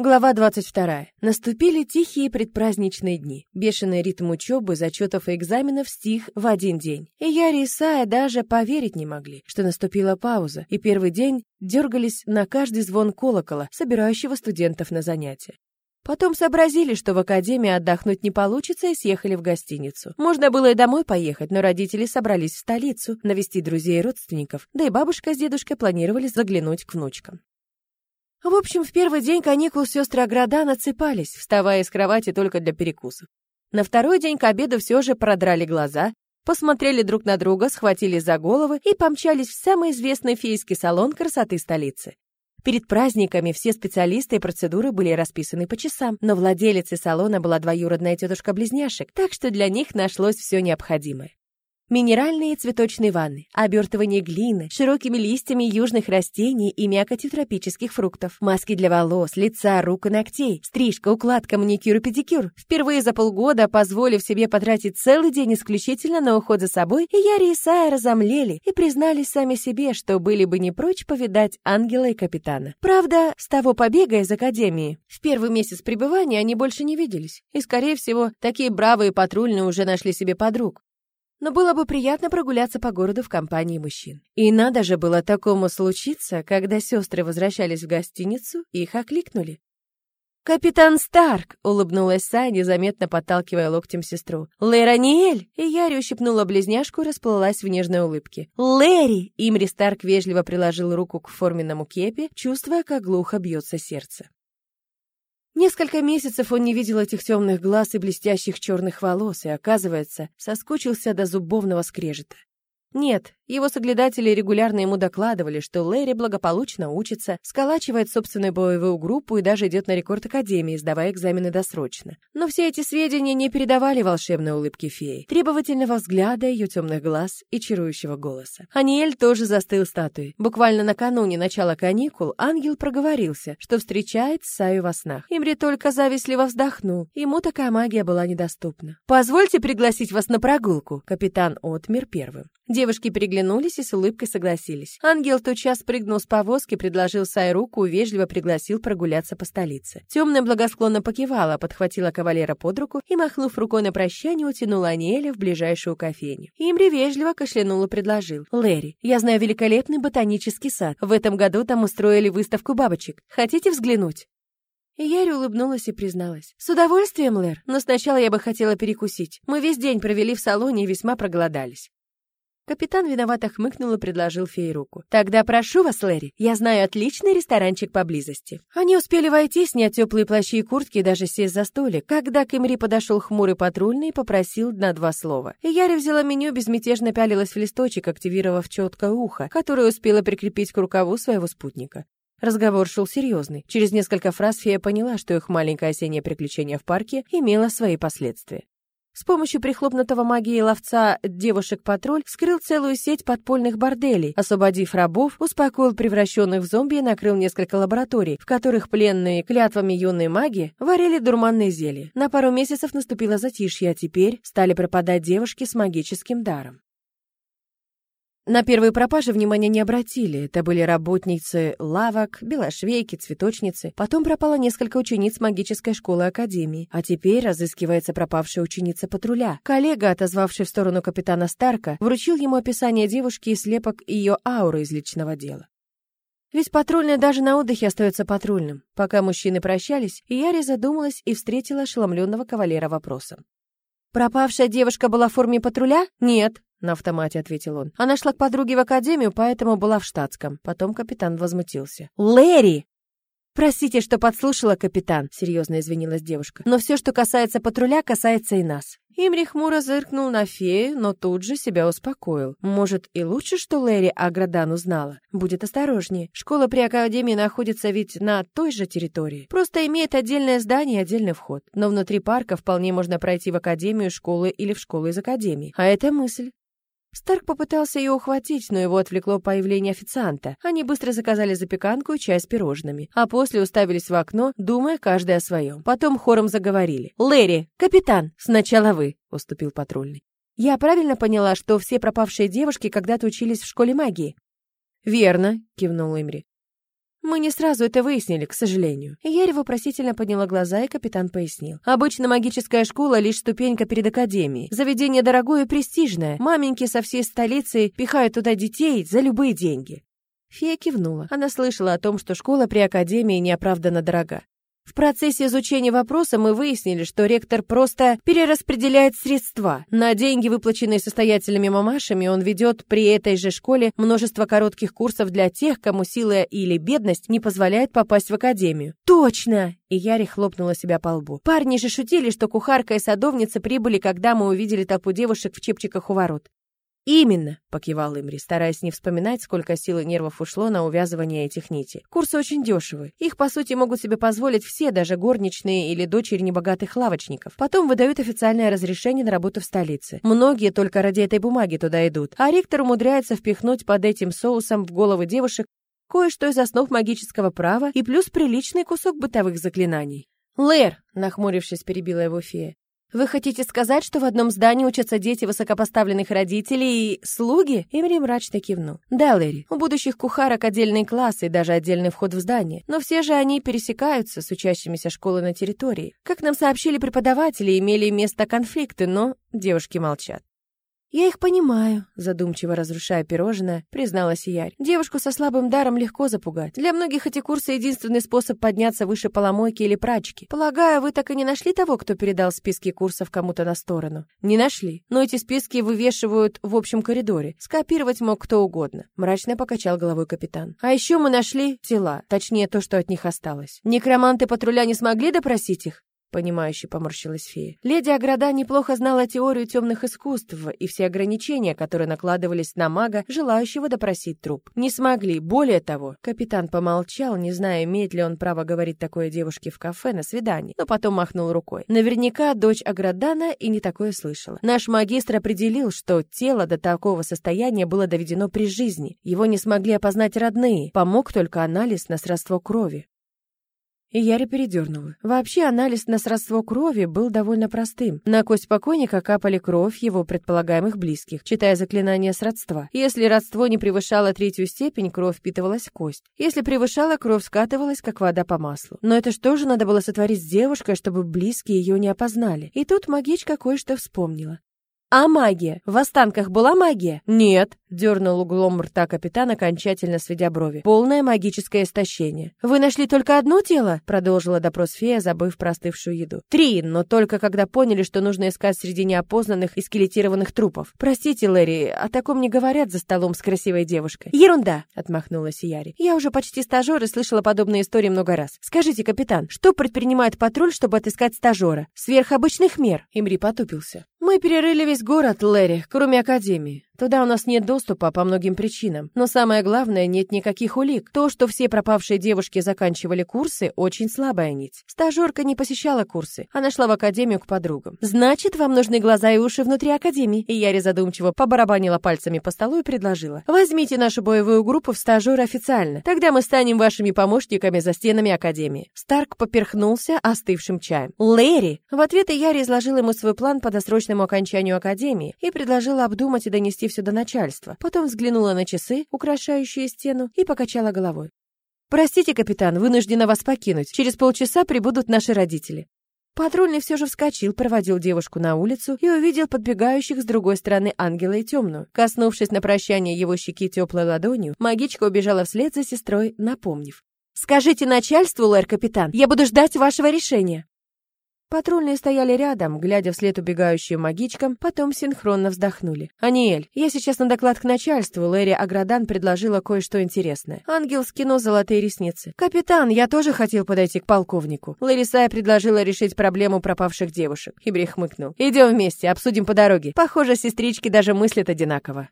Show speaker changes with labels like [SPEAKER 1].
[SPEAKER 1] Глава 22. Наступили тихие предпраздничные дни. Бешеный ритм учебы, зачетов и экзаменов стих в один день. И Яри и даже поверить не могли, что наступила пауза, и первый день дергались на каждый звон колокола, собирающего студентов на занятия. Потом сообразили, что в академии отдохнуть не получится, и съехали в гостиницу. Можно было и домой поехать, но родители собрались в столицу, навестить друзей и родственников, да и бабушка с дедушкой планировали заглянуть к внучкам. В общем, в первый день каникул сестры Аградан отсыпались, вставая из кровати только для перекусов. На второй день к обеду все же продрали глаза, посмотрели друг на друга, схватились за головы и помчались в самый известный фейский салон красоты столицы. Перед праздниками все специалисты и процедуры были расписаны по часам, но владелицей салона была двоюродная тетушка близняшек, так что для них нашлось все необходимое. Минеральные цветочные ванны, обертывание глины, широкими листьями южных растений и мякоти тропических фруктов, маски для волос, лица, рук и ногтей, стрижка, укладка, маникюр и педикюр. Впервые за полгода, позволив себе потратить целый день исключительно на уход за собой, и Яри и Сая разомлели и признались сами себе, что были бы не прочь повидать ангела и капитана. Правда, с того побега из академии в первый месяц пребывания они больше не виделись, и, скорее всего, такие бравые патрульные уже нашли себе подруг но было бы приятно прогуляться по городу в компании мужчин. И надо же было такому случиться, когда сестры возвращались в гостиницу, их окликнули. «Капитан Старк!» — улыбнулась Сая, незаметно подталкивая локтем сестру. «Лэраниэль!» И Яри ущипнула близняшку и расплылась в нежной улыбке. «Лэри!» Имри Старк вежливо приложил руку к форменному кепе, чувствуя, как глухо бьется сердце. Несколько месяцев он не видел этих темных глаз и блестящих черных волос, и, оказывается, соскучился до зубовного скрежета. Нет, его соглядатели регулярно ему докладывали, что Лэри благополучно учится, сколачивает собственную боевую группу и даже идет на рекорд Академии, сдавая экзамены досрочно. Но все эти сведения не передавали волшебной улыбки феи, требовательного взгляда ее темных глаз и чарующего голоса. Аниэль тоже застыл статуей. Буквально накануне начала каникул ангел проговорился, что встречает Саю во снах. Имри только завистливо вздохнул. Ему такая магия была недоступна. «Позвольте пригласить вас на прогулку», — капитан Отмер первым. Девушки переглянулись и с улыбкой согласились. Ангел тотчас прыгнул с повозки, предложил Сай руку и вежливо пригласил прогуляться по столице. Темная благосклонно покивала, подхватила кавалера под руку и, махнув рукой на прощание, утянула Аниэля в ближайшую кофейню. Имри вежливо кашлянул и предложил. «Лэри, я знаю великолепный ботанический сад. В этом году там устроили выставку бабочек. Хотите взглянуть?» И улыбнулась и призналась. «С удовольствием, Лэр, но сначала я бы хотела перекусить. Мы весь день провели в салоне и весьма проголодались». Капитан виновато хмыкнул и предложил фее руку. «Тогда прошу вас, Лэри, я знаю отличный ресторанчик поблизости». Они успели войти, снять теплые плащи и куртки и даже сесть за столик, когда к Эмри подошел хмурый патрульный и попросил на два слова. И Яри взяла меню, безмятежно пялилась в листочек, активировав четкое ухо, которое успела прикрепить к рукаву своего спутника. Разговор шел серьезный. Через несколько фраз фея поняла, что их маленькое осеннее приключение в парке имело свои последствия. С помощью прихлопнутого магии ловца девушек-патруль скрыл целую сеть подпольных борделей, освободив рабов, успокоил превращенных в зомби и накрыл несколько лабораторий, в которых пленные клятвами юной маги варили дурманные зелья. На пару месяцев наступило затишье, а теперь стали пропадать девушки с магическим даром. На первые пропажи внимания не обратили. Это были работницы лавок, белошвейки, цветочницы. Потом пропало несколько учениц магической школы Академии. А теперь разыскивается пропавшая ученица патруля. Коллега, отозвавший в сторону капитана Старка, вручил ему описание девушки и слепок ее ауры из личного дела. Ведь патрульный даже на отдыхе остается патрульным. Пока мужчины прощались, Яри задумалась и встретила ошеломленного кавалера вопросом. «Пропавшая девушка была в форме патруля?» «Нет», — на автомате ответил он. «Она шла к подруге в академию, поэтому была в штатском». Потом капитан возмутился. «Лэри!» «Простите, что подслушала, капитан», — серьезно извинилась девушка. «Но все, что касается патруля, касается и нас». Имри хмуро зыркнул на фею, но тут же себя успокоил. Может, и лучше, что Лэри Аградан узнала. Будет осторожнее. Школа при Академии находится ведь на той же территории. Просто имеет отдельное здание и отдельный вход. Но внутри парка вполне можно пройти в Академию, школы или в школу из Академии. А это мысль. Старк попытался ее ухватить, но его отвлекло появление официанта. Они быстро заказали запеканку и чай с пирожными, а после уставились в окно, думая каждый о своем. Потом хором заговорили. «Лэри! Капитан! Сначала вы!» — уступил патрульный. «Я правильно поняла, что все пропавшие девушки когда-то учились в школе магии?» «Верно», — кивнул Эмри. Мы не сразу это выяснили, к сожалению. Яри вопросительно подняла глаза, и капитан пояснил. Обычно магическая школа лишь ступенька перед академией. Заведение дорогое и престижное. Маменьки со всей столицы пихают туда детей за любые деньги. Фея кивнула. Она слышала о том, что школа при академии неоправданно дорога. В процессе изучения вопроса мы выяснили, что ректор просто перераспределяет средства. На деньги, выплаченные состоятельными мамашами, он ведет при этой же школе множество коротких курсов для тех, кому сила или бедность не позволяет попасть в академию. Точно! И Яри хлопнула себя по лбу. Парни же шутили, что кухарка и садовница прибыли, когда мы увидели толпу девушек в чепчиках у ворот. «Именно», — покивал Имри, стараясь не вспоминать, сколько сил и нервов ушло на увязывание этих нитей. «Курсы очень дешевы. Их, по сути, могут себе позволить все, даже горничные или дочери небогатых лавочников. Потом выдают официальное разрешение на работу в столице. Многие только ради этой бумаги туда идут. А ректор умудряется впихнуть под этим соусом в головы девушек кое-что из основ магического права и плюс приличный кусок бытовых заклинаний. «Лэр», — нахмурившись, перебила его фея, вы хотите сказать, что в одном здании учатся дети высокопоставленных родителей и слуги? Эмри мрачно кивнул. Да, Лэри, у будущих кухарок отдельные классы и даже отдельный вход в здание. Но все же они пересекаются с учащимися школы на территории. Как нам сообщили преподаватели, имели место конфликты, но девушки молчат. «Я их понимаю», — задумчиво разрушая пирожное, призналась Ярь. «Девушку со слабым даром легко запугать. Для многих эти курсы — единственный способ подняться выше поломойки или прачки. Полагаю, вы так и не нашли того, кто передал списки курсов кому-то на сторону?» «Не нашли. Но эти списки вывешивают в общем коридоре. Скопировать мог кто угодно», — мрачно покачал головой капитан. «А еще мы нашли тела, точнее, то, что от них осталось. Некроманты патруля не смогли допросить их?» Понимающе поморщилась фея. Леди Аграда неплохо знала теорию темных искусств и все ограничения, которые накладывались на мага, желающего допросить труп. Не смогли. Более того, капитан помолчал, не зная, имеет ли он право говорить такое девушке в кафе на свидании, но потом махнул рукой. Наверняка дочь Аградана и не такое слышала. Наш магистр определил, что тело до такого состояния было доведено при жизни. Его не смогли опознать родные. Помог только анализ на сродство крови. И Яри передернула. Вообще анализ на сродство крови был довольно простым. На кость покойника капали кровь его предполагаемых близких, читая заклинание сродства. Если родство не превышало третью степень, кровь впитывалась в кость. Если превышала, кровь скатывалась, как вода по маслу. Но это что же надо было сотворить с девушкой, чтобы близкие ее не опознали? И тут магичка кое-что вспомнила. А магия? В останках была магия? Нет, дернул углом рта капитан, окончательно сведя брови. Полное магическое истощение. Вы нашли только одно тело? Продолжила допрос фея, забыв про остывшую еду. Три, но только когда поняли, что нужно искать среди неопознанных и скелетированных трупов. Простите, Лэри, о таком не говорят за столом с красивой девушкой. Ерунда, отмахнулась Яри. Я уже почти стажер и слышала подобные истории много раз. Скажите, капитан, что предпринимает патруль, чтобы отыскать стажера? Сверх обычных мер? Имри потупился. Мы перерыли весь город, Лэри, кроме Академии. Туда у нас нет доступа по многим причинам. Но самое главное, нет никаких улик. То, что все пропавшие девушки заканчивали курсы, очень слабая нить. Стажерка не посещала курсы, а нашла в академию к подругам. Значит, вам нужны глаза и уши внутри академии. И Яри задумчиво побарабанила пальцами по столу и предложила. Возьмите нашу боевую группу в стажеры официально. Тогда мы станем вашими помощниками за стенами академии. Старк поперхнулся остывшим чаем. Лэри! В ответ Яри изложила ему свой план по досрочному окончанию академии и предложила обдумать и донести все до начальства. Потом взглянула на часы, украшающие стену, и покачала головой. «Простите, капитан, вынуждена вас покинуть. Через полчаса прибудут наши родители». Патрульный все же вскочил, проводил девушку на улицу и увидел подбегающих с другой стороны ангела и темную. Коснувшись на прощание его щеки теплой ладонью, магичка убежала вслед за сестрой, напомнив. «Скажите начальству, лэр-капитан, я буду ждать вашего решения». Патрульные стояли рядом, глядя вслед убегающим магичкам, потом синхронно вздохнули. «Аниэль, я сейчас на доклад к начальству, Лэри Аградан предложила кое-что интересное». Ангел скинул золотые ресницы. «Капитан, я тоже хотел подойти к полковнику». Лэри Сая предложила решить проблему пропавших девушек. Хибрих хмыкнул. «Идем вместе, обсудим по дороге. Похоже, сестрички даже мыслят одинаково».